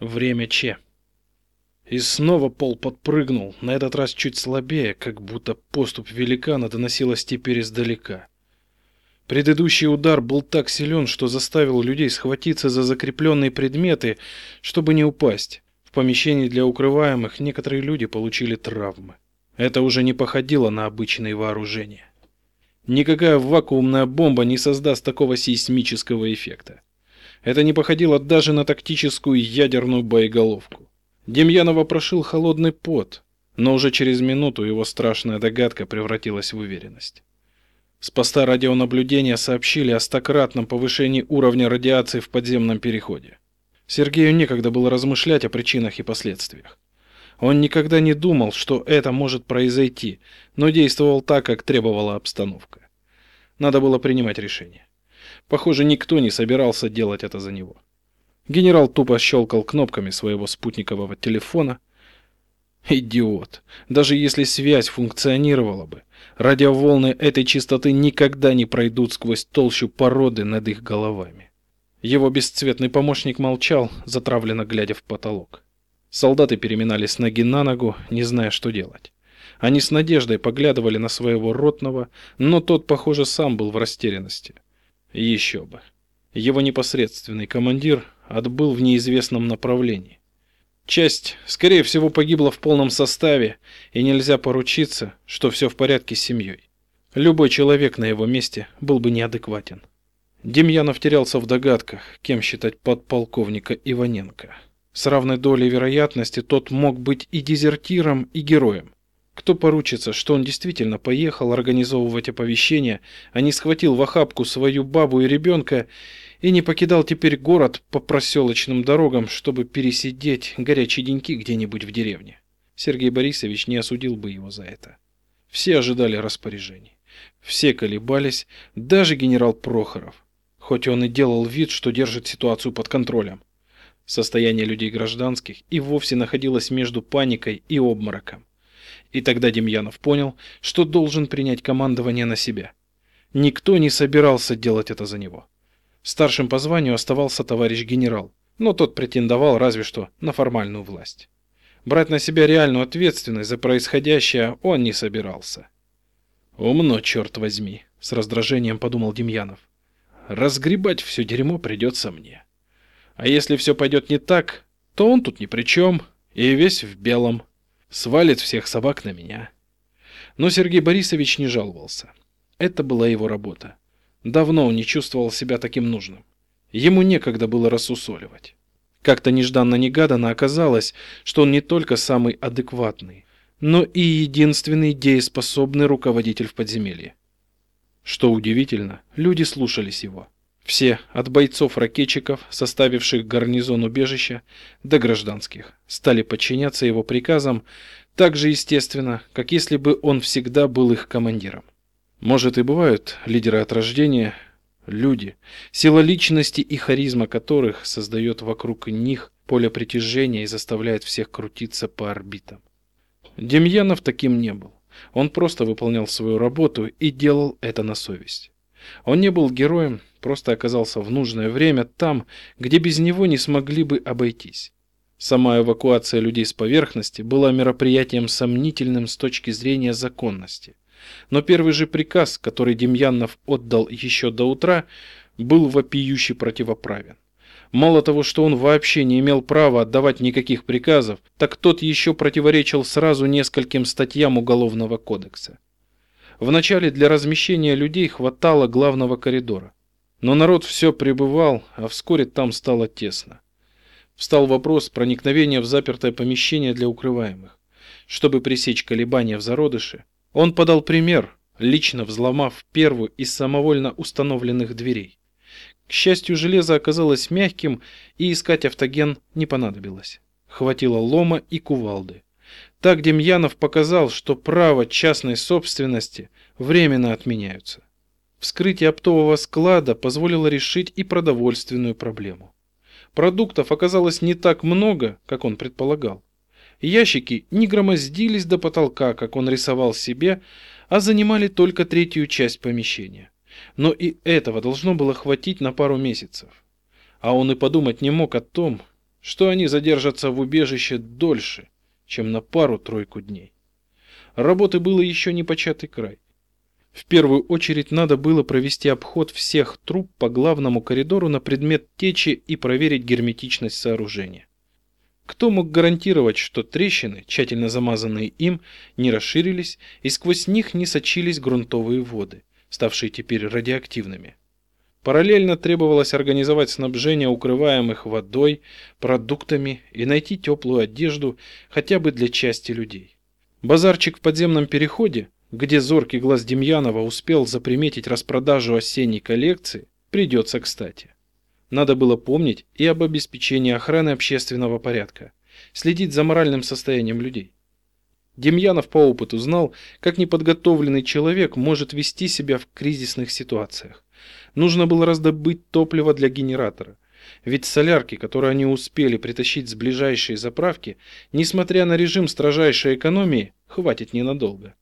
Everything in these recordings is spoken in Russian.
Время Че. И снова пол подпрыгнул, на этот раз чуть слабее, как будто поступ великана доносилась теперь издалека. Предыдущий удар был так силен, что заставил людей схватиться за закрепленные предметы, чтобы не упасть. В помещении для укрываемых некоторые люди получили травмы. Это уже не походило на обычные вооружения. Никакая вакуумная бомба не создаст такого сейсмического эффекта. Это не походило даже на тактическую ядерную боеголовку. Демьянова прошил холодный пот, но уже через минуту его страшная догадка превратилась в уверенность. С поста радионаблюдения сообщили о стократном повышении уровня радиации в подземном переходе. Сергею некогда было размышлять о причинах и последствиях. Он никогда не думал, что это может произойти, но действовал так, как требовала обстановка. Надо было принимать решение. Похоже, никто не собирался делать это за него. Генерал тупо щелкал кнопками своего спутникового телефона. Идиот. Даже если связь функционировала бы, Радиоволны этой частоты никогда не пройдут сквозь толщу породы над их головами. Его бесцветный помощник молчал, затравленно глядя в потолок. Солдаты переминались ноги на ногу, не зная, что делать. Они с надеждой поглядывали на своего ротного, но тот, похоже, сам был в растерянности. Еще бы. Его непосредственный командир отбыл в неизвестном направлении. Часть, скорее всего, погибла в полном составе, и нельзя поручиться, что все в порядке с семьей. Любой человек на его месте был бы неадекватен. Демьянов терялся в догадках, кем считать подполковника Иваненко. С равной долей вероятности тот мог быть и дезертиром, и героем. Кто поручится, что он действительно поехал организовывать оповещение, а не схватил в охапку свою бабу и ребенка и не покидал теперь город по проселочным дорогам, чтобы пересидеть горячие деньки где-нибудь в деревне. Сергей Борисович не осудил бы его за это. Все ожидали распоряжений. Все колебались, даже генерал Прохоров, хоть он и делал вид, что держит ситуацию под контролем. Состояние людей гражданских и вовсе находилось между паникой и обмороком. И тогда Демьянов понял, что должен принять командование на себя. Никто не собирался делать это за него. Старшим по званию оставался товарищ генерал, но тот претендовал разве что на формальную власть. Брать на себя реальную ответственность за происходящее он не собирался. «Умно, черт возьми», — с раздражением подумал Демьянов. «Разгребать все дерьмо придется мне. А если все пойдет не так, то он тут ни при чем, и весь в белом. Свалит всех собак на меня». Но Сергей Борисович не жаловался. Это была его работа. Давно он не чувствовал себя таким нужным. Ему некогда было рассусоливать. Как-то нежданно-негаданно оказалось, что он не только самый адекватный, но и единственный дееспособный руководитель в подземелье. Что удивительно, люди слушались его. Все, от бойцов-ракетчиков, составивших гарнизон убежища, до гражданских, стали подчиняться его приказам так же естественно, как если бы он всегда был их командиром. Может и бывают лидеры от рождения, люди, сила личности и харизма которых создает вокруг них поле притяжения и заставляет всех крутиться по орбитам. Демьянов таким не был. Он просто выполнял свою работу и делал это на совесть. Он не был героем, просто оказался в нужное время там, где без него не смогли бы обойтись. Сама эвакуация людей с поверхности была мероприятием сомнительным с точки зрения законности. Но первый же приказ, который Демьянов отдал еще до утра, был вопиюще противоправен. Мало того, что он вообще не имел права отдавать никаких приказов, так тот еще противоречил сразу нескольким статьям Уголовного кодекса. Вначале для размещения людей хватало главного коридора. Но народ все прибывал, а вскоре там стало тесно. Встал вопрос проникновения в запертое помещение для укрываемых. Чтобы пресечь колебания в зародыше, он подал пример, лично взломав первую из самовольно установленных дверей. К счастью, железо оказалось мягким, и искать автоген не понадобилось. Хватило лома и кувалды. Так Демьянов показал, что право частной собственности временно отменяются. Вскрытие оптового склада позволило решить и продовольственную проблему. Продуктов оказалось не так много, как он предполагал. Ящики не громоздились до потолка, как он рисовал себе, а занимали только третью часть помещения. Но и этого должно было хватить на пару месяцев. А он и подумать не мог о том, что они задержатся в убежище дольше, чем на пару-тройку дней. Работы было еще не початый край. В первую очередь надо было провести обход всех труб по главному коридору на предмет течи и проверить герметичность сооружения. Кто мог гарантировать, что трещины, тщательно замазанные им, не расширились и сквозь них не сочились грунтовые воды, ставшие теперь радиоактивными? Параллельно требовалось организовать снабжение укрываемых водой, продуктами и найти теплую одежду хотя бы для части людей. Базарчик в подземном переходе, где зоркий глаз Демьянова успел заприметить распродажу осенней коллекции, придется кстати. Надо было помнить и об обеспечении охраны общественного порядка, следить за моральным состоянием людей. Демьянов по опыту знал, как неподготовленный человек может вести себя в кризисных ситуациях. Нужно было раздобыть топливо для генератора. Ведь солярки, которые они успели притащить с ближайшей заправки, несмотря на режим строжайшей экономии, хватит ненадолго.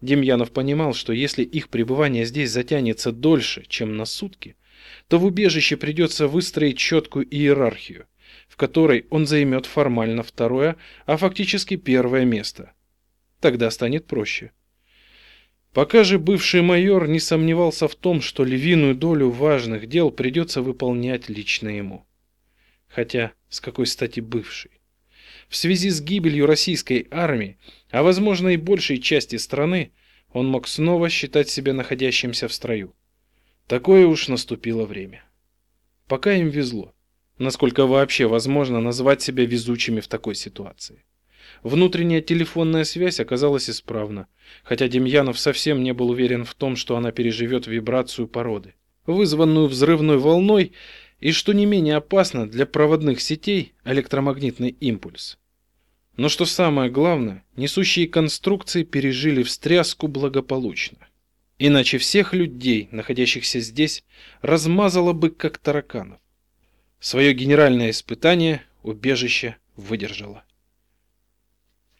Демьянов понимал, что если их пребывание здесь затянется дольше, чем на сутки, то в убежище придется выстроить четкую иерархию, в которой он займет формально второе, а фактически первое место. Тогда станет проще. Пока же бывший майор не сомневался в том, что львиную долю важных дел придется выполнять лично ему. Хотя, с какой стати бывший? В связи с гибелью российской армии, а возможно и большей части страны, он мог снова считать себя находящимся в строю. Такое уж наступило время. Пока им везло. Насколько вообще возможно назвать себя везучими в такой ситуации. Внутренняя телефонная связь оказалась исправна, хотя Демьянов совсем не был уверен в том, что она переживет вибрацию породы, вызванную взрывной волной и, что не менее опасно для проводных сетей, электромагнитный импульс. Но что самое главное, несущие конструкции пережили встряску благополучно. Иначе всех людей, находящихся здесь, размазало бы как тараканов. Свое генеральное испытание убежище выдержало.